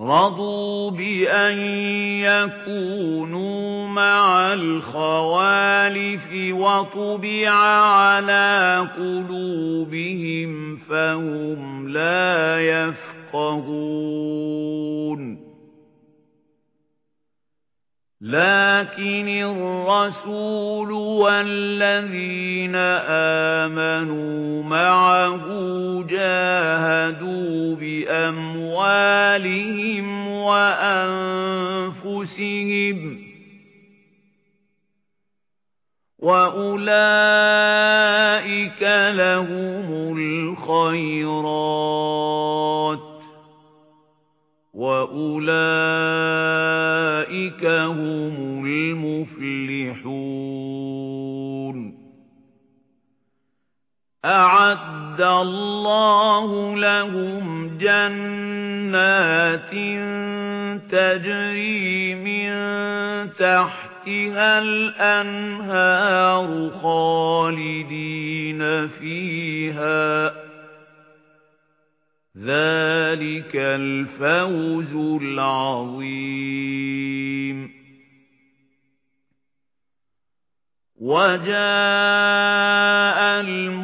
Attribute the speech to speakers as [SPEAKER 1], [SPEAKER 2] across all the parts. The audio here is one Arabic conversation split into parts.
[SPEAKER 1] رَضُوا بِأَن يَكُونُوا مَعَ الْخَوَالِفِ وَطُبِعَ عَلَى قُلُوبِهِمْ فَهُمْ لَا يَفْقَهُونَ لَكِنِ الرَّسُولُ وَالَّذِينَ آمَنُوا مَعَهُ جَاهَدُوا بِأَمْوَالِهِمْ وَأَنفُسِهِمْ وَأُولَئِكَ لَهُمُ الْخَيْرَاتُ وَأُولَئِكَ هُمُ أَعَدَّ اللَّهُ لَهُمْ جَنَّاتٍ تَجْرِي مِن تَحْتِهَا الْأَنْهَارُ خَالِدِينَ فِيهَا. ذَلِكَ الْفَوْزُ الْعَظِيمُ. وَجَاءَ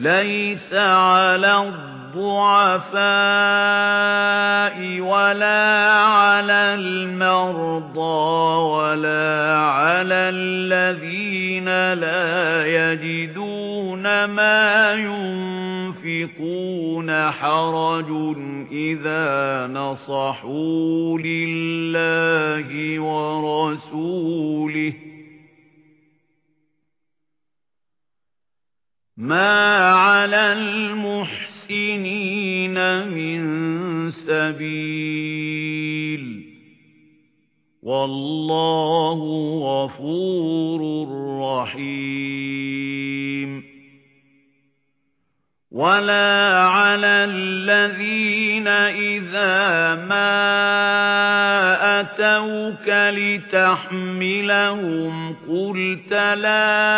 [SPEAKER 1] ليس على الضعفاء ولا على المرضى ولا على الذين لا يجدون ما ينفقون حرج إذا نصحوا لله ورسوله. ما على المحسنين من سبيل والله غفور رحيم ولا على الذين إذا ما أتوك لتحملهم قلت لا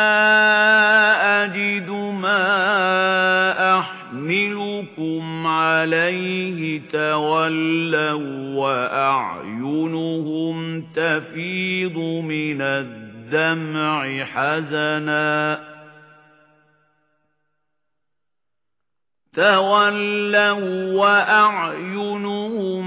[SPEAKER 1] أجد ما أحملكم عليه تولوا وأعينهم تفيض من الدمع حزناً تَوَلَّوْا وَأَعْيُنُهُمْ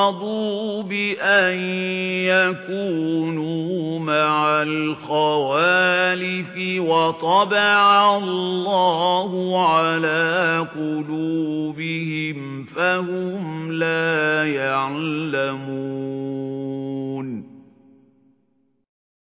[SPEAKER 1] رَضُوا بِأَن يَكُونُوا مَعَ الْخَوَالِفِ وَطَبَعَ اللَّهُ عَلَى قُلُوبِهِمْ فَهُمْ لَا يَعْلَمُونَ